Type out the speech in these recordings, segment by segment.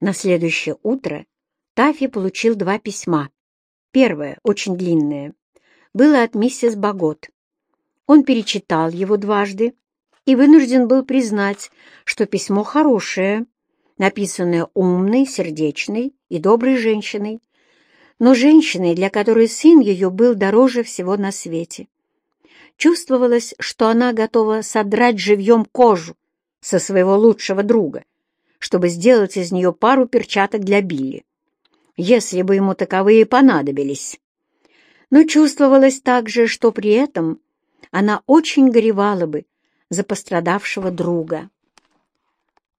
На следующее утро Таффи получил два письма. Первое, очень длинное, было от миссис Багот. Он перечитал его дважды и вынужден был признать, что письмо хорошее, написанное умной, сердечной и доброй женщиной, но женщиной, для которой сын ее был дороже всего на свете. Чувствовалось, что она готова содрать живьем кожу со своего лучшего друга, чтобы сделать из нее пару перчаток для Билли, если бы ему таковые понадобились. Но чувствовалось также, что при этом она очень горевала бы за пострадавшего друга.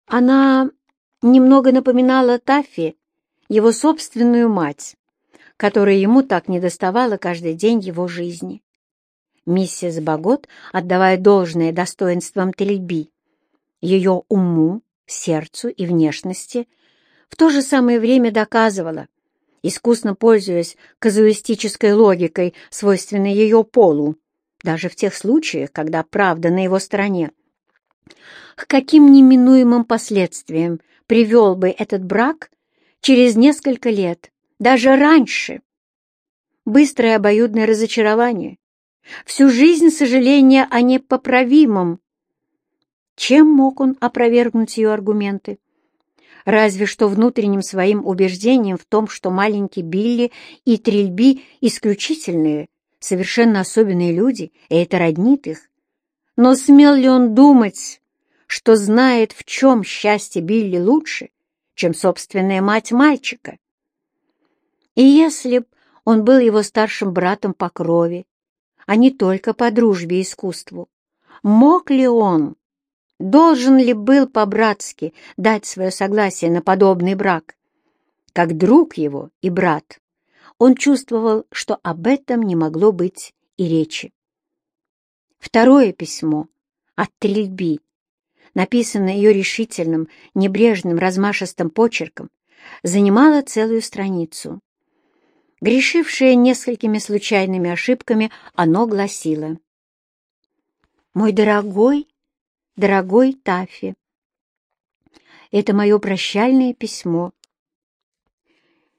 Она немного напоминала Таффи, его собственную мать, которая ему так недоставала каждый день его жизни. Миссис Багот, отдавая должное достоинствам Трельби, ее уму, сердцу и внешности, в то же самое время доказывала, искусно пользуясь казуистической логикой, свойственной ее полу, даже в тех случаях, когда правда на его стороне. К каким неминуемым последствиям привел бы этот брак через несколько лет, даже раньше? Быстрое обоюдное разочарование, всю жизнь сожаления о непоправимом. Чем мог он опровергнуть ее аргументы? Разве что внутренним своим убеждением в том, что маленький Билли и Трильби исключительные, совершенно особенные люди, и это роднит их. Но смел ли он думать, что знает, в чем счастье Билли лучше, чем собственная мать мальчика? И если б он был его старшим братом по крови, а не только по дружбе и искусству. Мог ли он, должен ли был по-братски дать свое согласие на подобный брак? Как друг его и брат, он чувствовал, что об этом не могло быть и речи. Второе письмо от Трильби, написанное ее решительным, небрежным, размашистым почерком, занимало целую страницу. Грешившее несколькими случайными ошибками, оно гласило «Мой дорогой, дорогой Таффи, это мое прощальное письмо.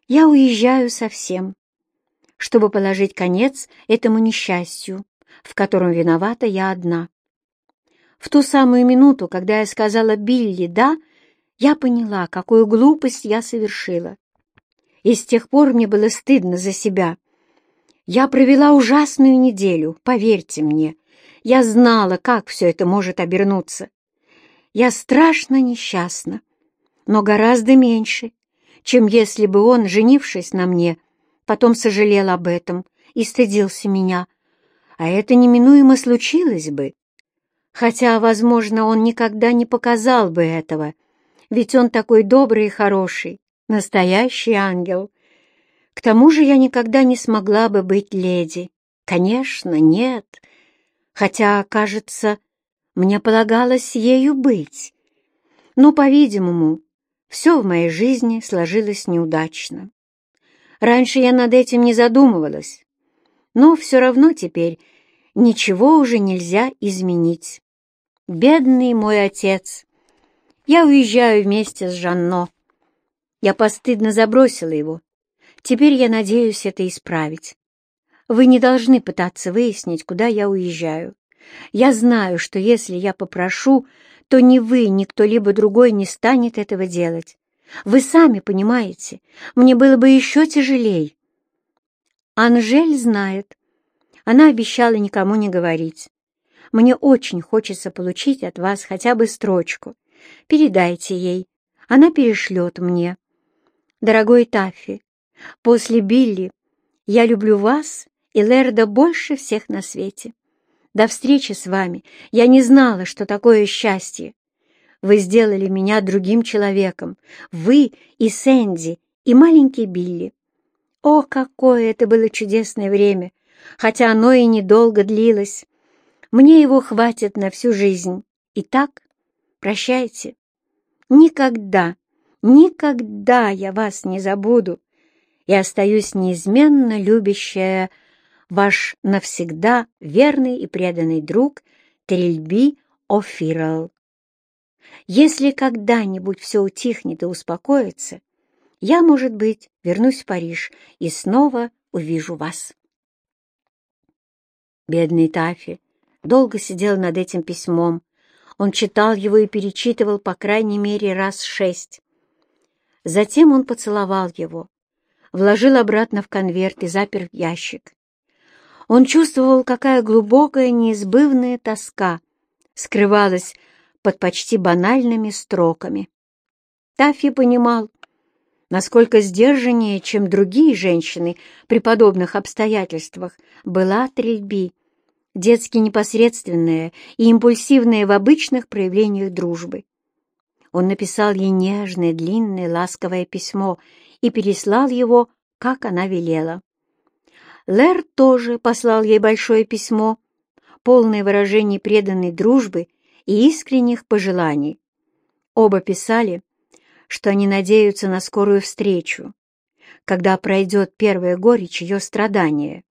Я уезжаю совсем, чтобы положить конец этому несчастью, в котором виновата я одна. В ту самую минуту, когда я сказала Билли «да», я поняла, какую глупость я совершила и с тех пор мне было стыдно за себя. Я провела ужасную неделю, поверьте мне. Я знала, как все это может обернуться. Я страшно несчастна, но гораздо меньше, чем если бы он, женившись на мне, потом сожалел об этом и стыдился меня. А это неминуемо случилось бы. Хотя, возможно, он никогда не показал бы этого, ведь он такой добрый и хороший, настоящий ангел. К тому же я никогда не смогла бы быть леди. Конечно, нет. Хотя, кажется, мне полагалось ею быть. Но, по-видимому, все в моей жизни сложилось неудачно. Раньше я над этим не задумывалась, но все равно теперь ничего уже нельзя изменить. Бедный мой отец! Я уезжаю вместе с Жанно. Я постыдно забросила его. Теперь я надеюсь это исправить. Вы не должны пытаться выяснить, куда я уезжаю. Я знаю, что если я попрошу, то ни вы, ни кто-либо другой не станет этого делать. Вы сами понимаете, мне было бы еще тяжелее. Анжель знает. Она обещала никому не говорить. Мне очень хочется получить от вас хотя бы строчку. Передайте ей. Она перешлет мне. Дорогой Таффи, после Билли я люблю вас и Лерда больше всех на свете. До встречи с вами я не знала, что такое счастье. Вы сделали меня другим человеком. Вы и Сэнди, и маленький Билли. О, какое это было чудесное время, хотя оно и недолго длилось. Мне его хватит на всю жизнь. Итак, прощайте. Никогда Никогда я вас не забуду и остаюсь неизменно любящая ваш навсегда верный и преданный друг Трильби О'Фирл. Если когда-нибудь все утихнет и успокоится, я, может быть, вернусь в Париж и снова увижу вас. Бедный Тафи долго сидел над этим письмом. Он читал его и перечитывал по крайней мере раз шесть. Затем он поцеловал его, вложил обратно в конверт и запер в ящик. Он чувствовал, какая глубокая неизбывная тоска скрывалась под почти банальными строками. Таффи понимал, насколько сдержаннее, чем другие женщины при подобных обстоятельствах, была Трельби, детски непосредственная и импульсивная в обычных проявлениях дружбы. Он написал ей нежное, длинное, ласковое письмо и переслал его, как она велела. Лэр тоже послал ей большое письмо, полное выражений преданной дружбы и искренних пожеланий. Оба писали, что они надеются на скорую встречу, когда пройдет первая горечь ее страдания,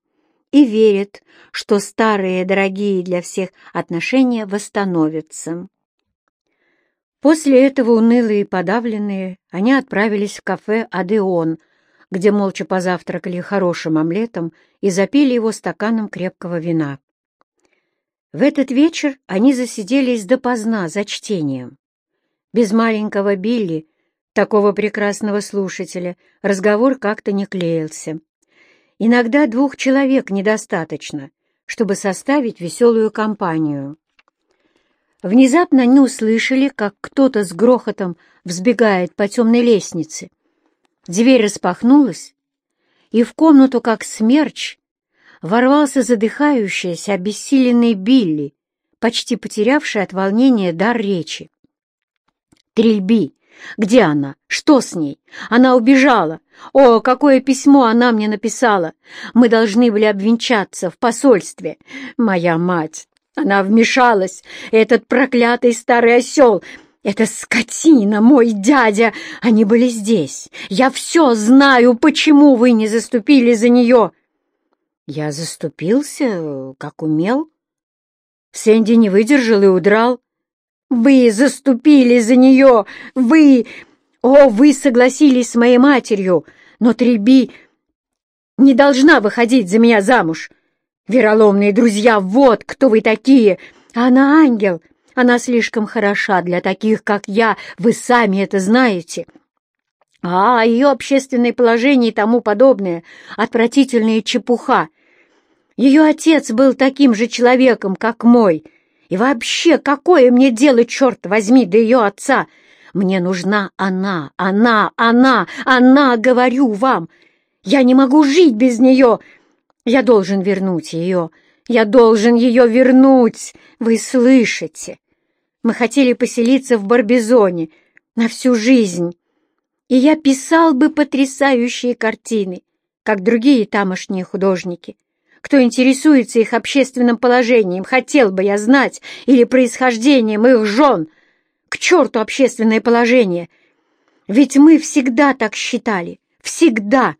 и верят, что старые дорогие для всех отношения восстановятся. После этого унылые и подавленные они отправились в кафе «Адеон», где молча позавтракали хорошим омлетом и запили его стаканом крепкого вина. В этот вечер они засиделись допоздна за чтением. Без маленького Билли, такого прекрасного слушателя, разговор как-то не клеился. Иногда двух человек недостаточно, чтобы составить веселую компанию. Внезапно они услышали, как кто-то с грохотом взбегает по темной лестнице. Дверь распахнулась, и в комнату, как смерч, ворвался задыхающийся, обессиленный Билли, почти потерявший от волнения дар речи. «Трильби! Где она? Что с ней? Она убежала! О, какое письмо она мне написала! Мы должны были обвенчаться в посольстве! Моя мать! Она вмешалась! Этот проклятый старый осел! Это скотина, мой дядя! Они были здесь! Я все знаю, почему вы не заступили за нее!» Я заступился, как умел. Сэнди не выдержал и удрал. Вы заступили за нее! Вы! О, вы согласились с моей матерью, но Треби не должна выходить за меня замуж. Вероломные друзья, вот кто вы такие! Она ангел, она слишком хороша для таких, как я, вы сами это знаете. А ее общественное положение и тому подобное — отвратительная чепуха. Ее отец был таким же человеком, как мой. И вообще, какое мне дело, черт возьми, до ее отца? Мне нужна она, она, она, она, говорю вам. Я не могу жить без нее. Я должен вернуть ее. Я должен ее вернуть. Вы слышите? Мы хотели поселиться в Барбизоне на всю жизнь. И я писал бы потрясающие картины, как другие тамошние художники кто интересуется их общественным положением, хотел бы я знать, или происхождением их жен. К черту общественное положение! Ведь мы всегда так считали, всегда.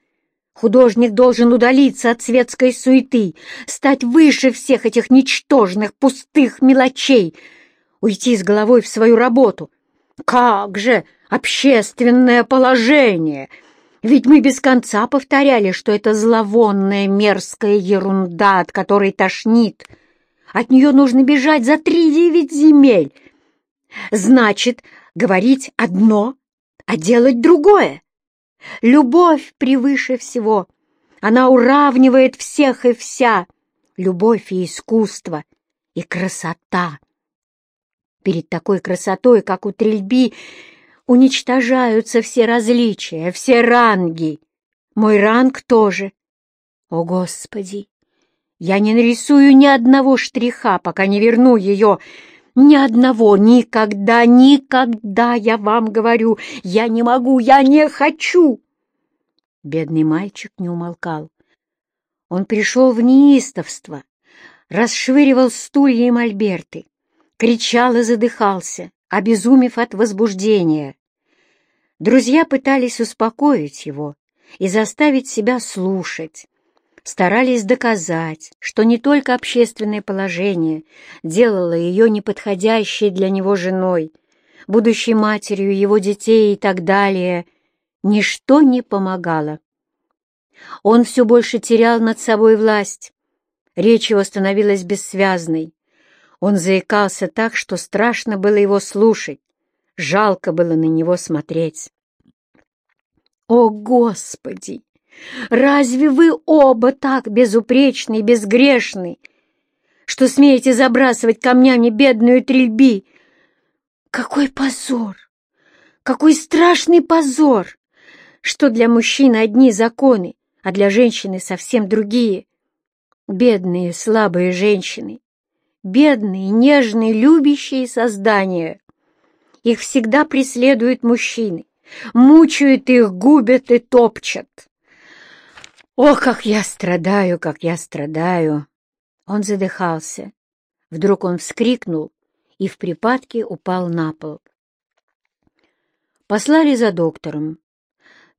Художник должен удалиться от светской суеты, стать выше всех этих ничтожных, пустых мелочей, уйти с головой в свою работу. Как же общественное положение! Ведь мы без конца повторяли, что это зловонная мерзкая ерунда, от которой тошнит. От нее нужно бежать за три девять земель. Значит, говорить одно, а делать другое. Любовь превыше всего. Она уравнивает всех и вся. Любовь и искусство, и красота. Перед такой красотой, как у Трельби, уничтожаются все различия, все ранги. Мой ранг тоже. О, Господи! Я не нарисую ни одного штриха, пока не верну ее. Ни одного, никогда, никогда, я вам говорю. Я не могу, я не хочу. Бедный мальчик не умолкал. Он пришел в неистовство, расшвыривал стулья и мольберты, кричал и задыхался, обезумев от возбуждения. Друзья пытались успокоить его и заставить себя слушать, старались доказать, что не только общественное положение делало ее неподходящей для него женой. будущей матерью его детей и так далее, ничто не помогало. Он все больше терял над собой власть. Речь его становилась бессвязной. Он заикался так, что страшно было его слушать, жалко было на него смотреть. «О, Господи! Разве вы оба так безупречны и безгрешны, что смеете забрасывать камнями бедную трельби? Какой позор! Какой страшный позор! Что для мужчин одни законы, а для женщины совсем другие. Бедные, слабые женщины, бедные, нежные, любящие создания. Их всегда преследуют мужчины, мучают их, губят и топчат. Ох, как я страдаю, как я страдаю! Он задыхался. Вдруг он вскрикнул и в припадке упал на пол. Послали за доктором.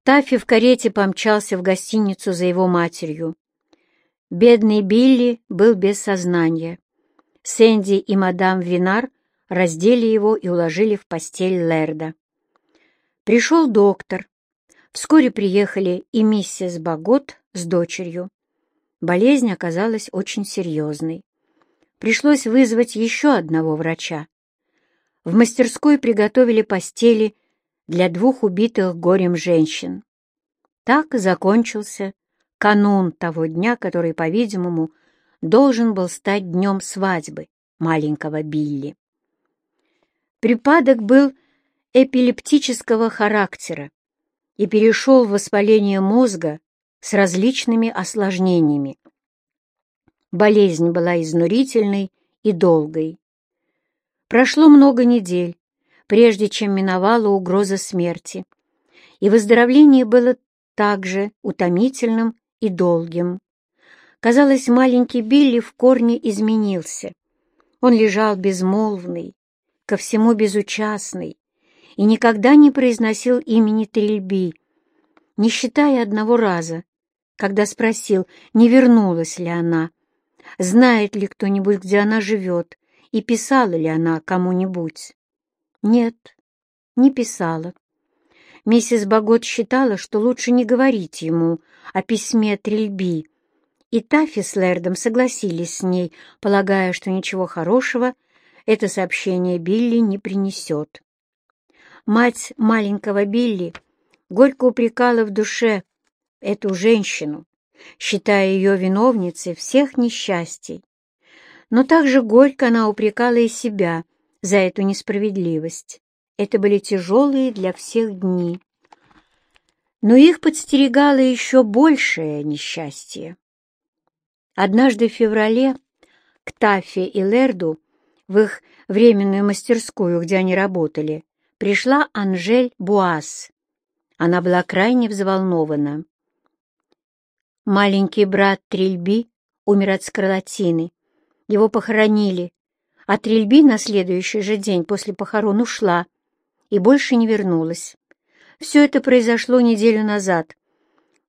Таффи в карете помчался в гостиницу за его матерью. Бедный Билли был без сознания. Сэнди и мадам Винар раздели его и уложили в постель Лерда. Пришел доктор. Вскоре приехали и миссис Багот с дочерью. Болезнь оказалась очень серьезной. Пришлось вызвать еще одного врача. В мастерской приготовили постели для двух убитых горем женщин. Так закончился канун того дня, который, по-видимому, должен был стать днем свадьбы маленького Билли. Припадок был эпилептического характера и перешел в воспаление мозга с различными осложнениями. Болезнь была изнурительной и долгой. Прошло много недель, прежде чем миновала угроза смерти, и выздоровление было также утомительным и долгим. Казалось, маленький Билли в корне изменился. Он лежал безмолвный, ко всему безучастный, и никогда не произносил имени Трильби, не считая одного раза, когда спросил, не вернулась ли она, знает ли кто-нибудь, где она живет, и писала ли она кому-нибудь. Нет, не писала. Миссис Багот считала, что лучше не говорить ему о письме Трильби, и Таффи с Лэрдом согласились с ней, полагая, что ничего хорошего это сообщение Билли не принесет. Мать маленького Билли горько упрекала в душе эту женщину, считая ее виновницей всех несчастий. Но также горько она упрекала и себя за эту несправедливость. Это были тяжелые для всех дни. Но их подстерегало еще большее несчастье. Однажды в феврале к Таффе и Лерду в их временную мастерскую, где они работали, пришла Анжель Буас. Она была крайне взволнована. Маленький брат Трильби умер от скарлатины. Его похоронили, а Трильби на следующий же день после похорон ушла и больше не вернулась. Все это произошло неделю назад.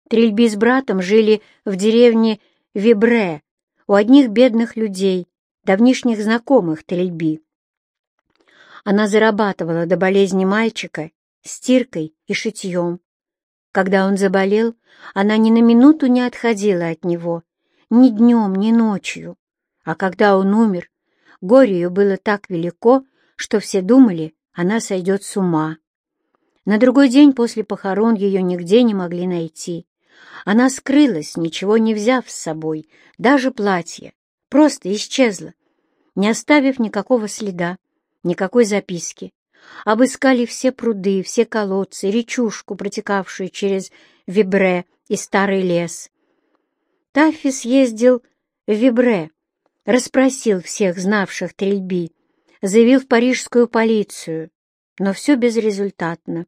Трильби с братом жили в деревне Вибре у одних бедных людей, давнишних знакомых Трильби. Она зарабатывала до болезни мальчика стиркой и шитьем. Когда он заболел, она ни на минуту не отходила от него, ни днем, ни ночью. А когда он умер, горе ее было так велико, что все думали, она сойдет с ума. На другой день после похорон ее нигде не могли найти. Она скрылась, ничего не взяв с собой, даже платье, просто исчезла, не оставив никакого следа, никакой записки. Обыскали все пруды, все колодцы, речушку, протекавшую через Вибре и старый лес. Таффи съездил в Вибре, расспросил всех знавших Трильби, заявил в парижскую полицию, но все безрезультатно.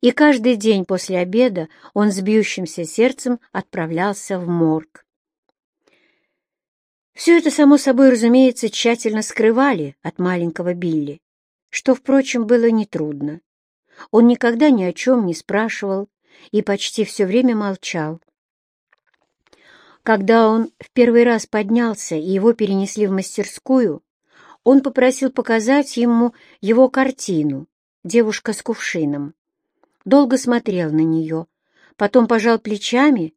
И каждый день после обеда он с бьющимся сердцем отправлялся в морг. Все это, само собой, разумеется, тщательно скрывали от маленького Билли, что, впрочем, было нетрудно. Он никогда ни о чем не спрашивал и почти все время молчал. Когда он в первый раз поднялся и его перенесли в мастерскую, он попросил показать ему его картину «Девушка с кувшином». Долго смотрел на нее, потом пожал плечами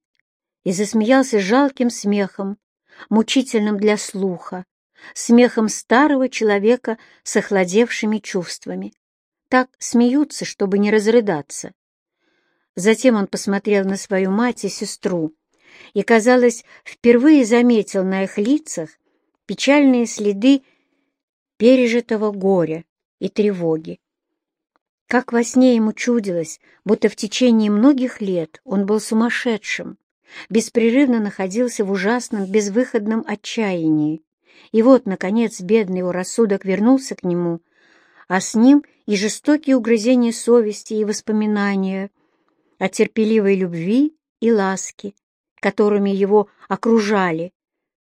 и засмеялся жалким смехом, мучительным для слуха, смехом старого человека с охладевшими чувствами. Так смеются, чтобы не разрыдаться. Затем он посмотрел на свою мать и сестру и, казалось, впервые заметил на их лицах печальные следы пережитого горя и тревоги. Как во сне ему чудилось, будто в течение многих лет он был сумасшедшим, беспрерывно находился в ужасном безвыходном отчаянии. И вот, наконец, бедный его рассудок вернулся к нему, а с ним и жестокие угрызения совести и воспоминания о терпеливой любви и ласке, которыми его окружали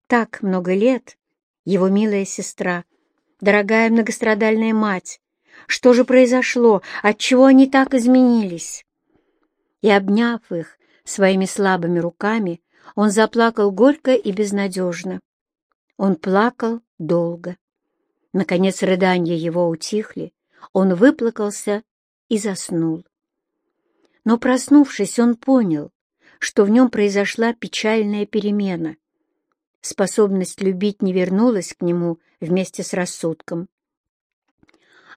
так много лет его милая сестра — дорогая многострадальная мать, что же произошло, отчего они так изменились?» И, обняв их своими слабыми руками, он заплакал горько и безнадежно. Он плакал долго. Наконец рыдания его утихли, он выплакался и заснул. Но, проснувшись, он понял, что в нем произошла печальная перемена. Способность любить не вернулась к нему вместе с рассудком.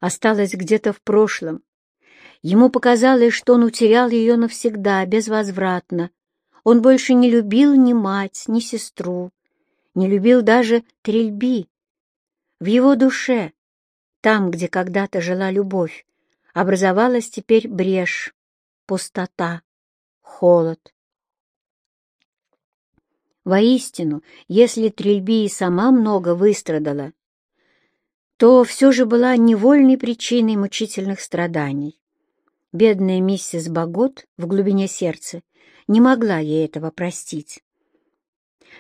Осталась где-то в прошлом. Ему показалось, что он утерял ее навсегда, безвозвратно. Он больше не любил ни мать, ни сестру, не любил даже трельби. В его душе, там, где когда-то жила любовь, образовалась теперь брешь, пустота, холод. Воистину, если Трильби и сама много выстрадала, то все же была невольной причиной мучительных страданий. Бедная миссис Багот в глубине сердца не могла ей этого простить.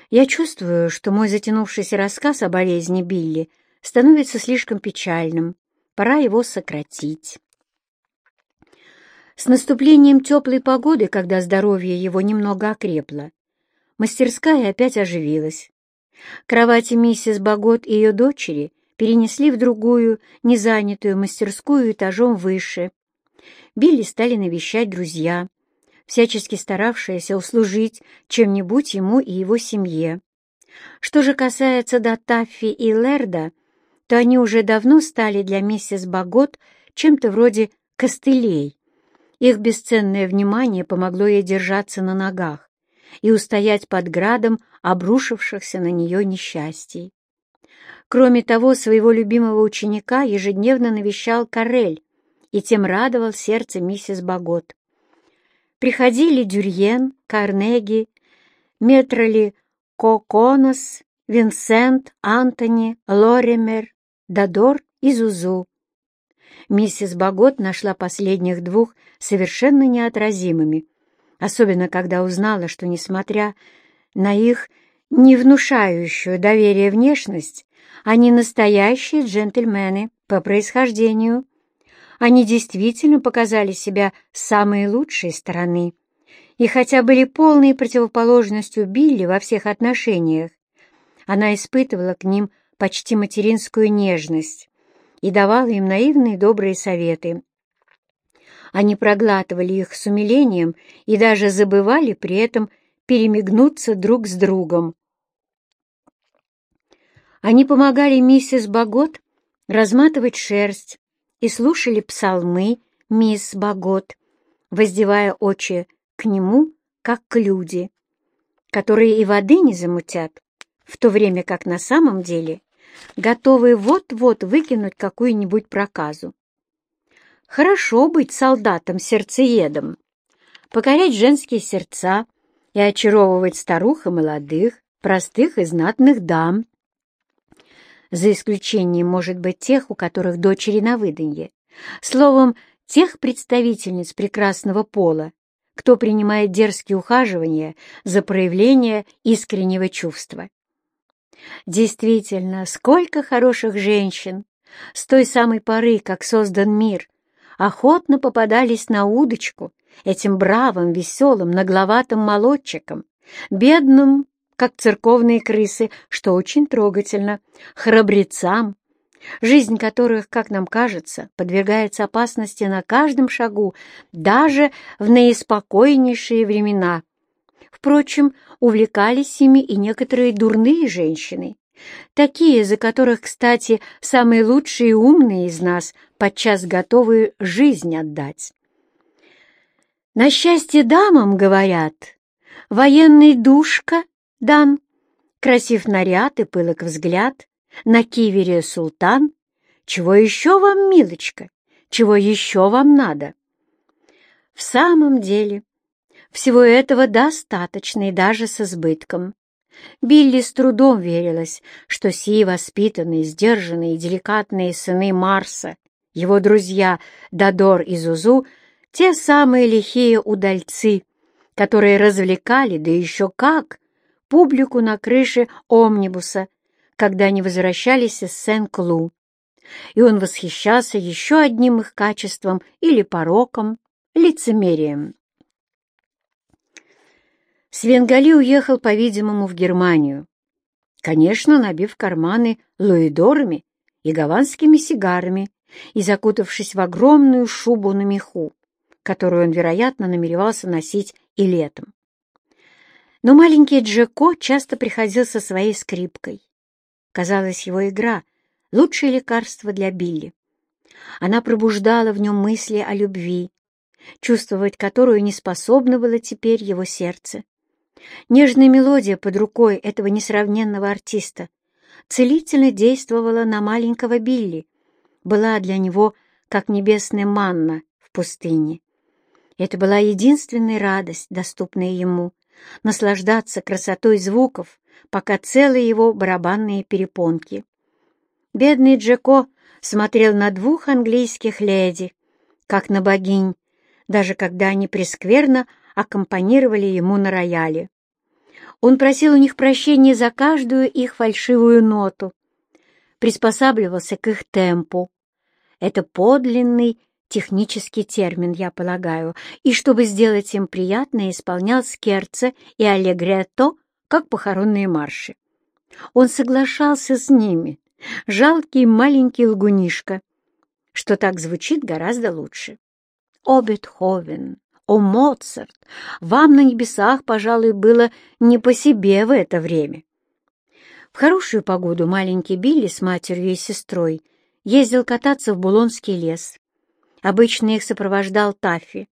Я чувствую, что мой затянувшийся рассказ о болезни Билли становится слишком печальным. Пора его сократить. С наступлением теплой погоды, когда здоровье его немного окрепло, Мастерская опять оживилась. Кровати миссис Багот и ее дочери перенесли в другую, незанятую мастерскую этажом выше. Билли стали навещать друзья, всячески старавшиеся услужить чем-нибудь ему и его семье. Что же касается до Таффи и Лерда, то они уже давно стали для миссис Багот чем-то вроде костылей. Их бесценное внимание помогло ей держаться на ногах и устоять под градом обрушившихся на нее несчастий. Кроме того, своего любимого ученика ежедневно навещал Карель и тем радовал сердце миссис Багот. Приходили Дюрьен, Карнеги, Метроли Коконос, Винсент, Антони, Лоремер, Дадор и Зузу. Миссис Багот нашла последних двух совершенно неотразимыми — особенно когда узнала, что, несмотря на их не внушающую доверие внешность, они настоящие джентльмены по происхождению. Они действительно показали себя с самой лучшей стороны. И хотя были полной противоположностью Билли во всех отношениях, она испытывала к ним почти материнскую нежность и давала им наивные добрые советы, они проглатывали их с умилением и даже забывали при этом перемигнуться друг с другом. Они помогали миссис Багот разматывать шерсть и слушали псалмы мисс Багот, воздевая очи к нему, как к люди, которые и воды не замутят, в то время как на самом деле готовы вот-вот выкинуть какую-нибудь проказу. Хорошо быть солдатом-сердцеедом, покорять женские сердца и очаровывать старух и молодых, простых и знатных дам. За исключением, может быть, тех, у которых дочери на выданье. Словом, тех представительниц прекрасного пола, кто принимает дерзкие ухаживания за проявление искреннего чувства. Действительно, сколько хороших женщин с той самой поры, как создан мир, охотно попадались на удочку этим бравым, веселым, нагловатым молодчикам, бедным, как церковные крысы, что очень трогательно, храбрецам, жизнь которых, как нам кажется, подвергается опасности на каждом шагу, даже в наиспокойнейшие времена. Впрочем, увлекались ими и некоторые дурные женщины, такие, за которых, кстати, самые лучшие и умные из нас подчас готовы жизнь отдать. На счастье дамам, говорят, военный душка дан, красив наряд и пылок взгляд, на кивере султан. Чего еще вам, милочка, чего еще вам надо? В самом деле, всего этого достаточно и даже с избытком. Билли с трудом верилась, что сии воспитанные, сдержанные и деликатные сыны Марса, его друзья Дадор и Зузу, те самые лихие удальцы, которые развлекали, да еще как, публику на крыше омнибуса, когда они возвращались из Сен-Клу. И он восхищался еще одним их качеством или пороком, лицемерием. Свенгали уехал, по-видимому, в Германию, конечно, набив карманы луидорами и гаванскими сигарами и закутавшись в огромную шубу на меху, которую он, вероятно, намеревался носить и летом. Но маленький Джеко часто приходил со своей скрипкой. Казалось, его игра — лучшее лекарство для Билли. Она пробуждала в нем мысли о любви, чувствовать которую не способно было теперь его сердце. Нежная мелодия под рукой этого несравненного артиста целительно действовала на маленького Билли, была для него как небесная манна в пустыне. Это была единственная радость, доступная ему, наслаждаться красотой звуков, пока целы его барабанные перепонки. Бедный Джеко смотрел на двух английских леди, как на богинь, даже когда они прескверно аккомпанировали ему на рояле. Он просил у них прощения за каждую их фальшивую ноту, приспосабливался к их темпу. Это подлинный технический термин, я полагаю, и чтобы сделать им приятно, исполнял скерце и аллегретто, как похоронные марши. Он соглашался с ними, жалкий маленький лгунишка, что так звучит гораздо лучше. О, Бетховен, о, Моцарт, вам на небесах, пожалуй, было не по себе в это время. В хорошую погоду маленький Билли с матерью и сестрой ездил кататься в Булонский лес. Обычно их сопровождал Таффи.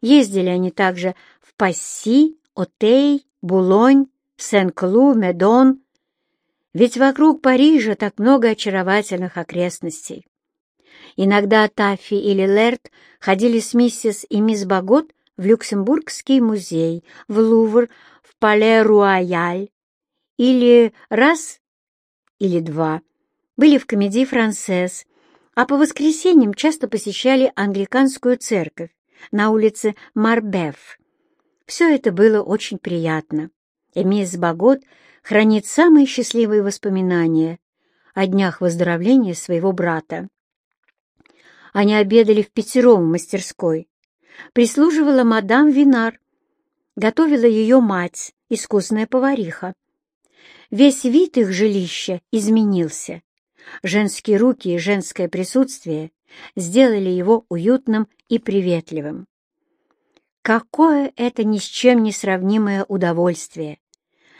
Ездили они также в Пасси, Отей, Булонь, Сен-Клу, Медон. Ведь вокруг Парижа так много очаровательных окрестностей. Иногда Таффи или Лерт ходили с миссис и мисс Багот в Люксембургский музей, в Лувр, в Пале-Руаяль, или раз или два были в комедии «Францесс», а по воскресеньям часто посещали англиканскую церковь на улице Марбеф. Все это было очень приятно, и мисс Багот хранит самые счастливые воспоминания о днях выздоровления своего брата. Они обедали в пятером в мастерской. Прислуживала мадам Винар. Готовила ее мать, искусная повариха. Весь вид их жилища изменился. Женские руки и женское присутствие сделали его уютным и приветливым. Какое это ни с чем не сравнимое удовольствие —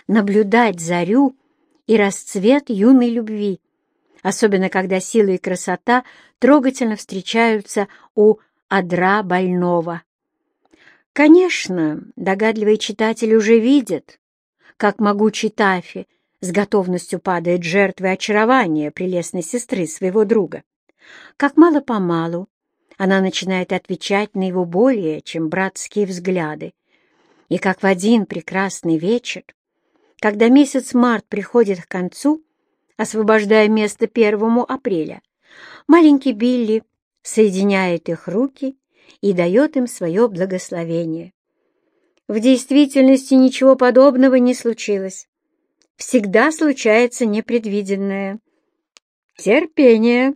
наблюдать зарю и расцвет юной любви, особенно когда сила и красота трогательно встречаются у адра больного. Конечно, догадливый читатель уже видит, как могучий Тафи с готовностью падает жертвой очарования прелестной сестры своего друга, как мало-помалу она начинает отвечать на его более, чем братские взгляды, и как в один прекрасный вечер, когда месяц март приходит к концу, освобождая место первому апреля. Маленький Билли соединяет их руки и дает им свое благословение. В действительности ничего подобного не случилось. Всегда случается непредвиденное. Терпение.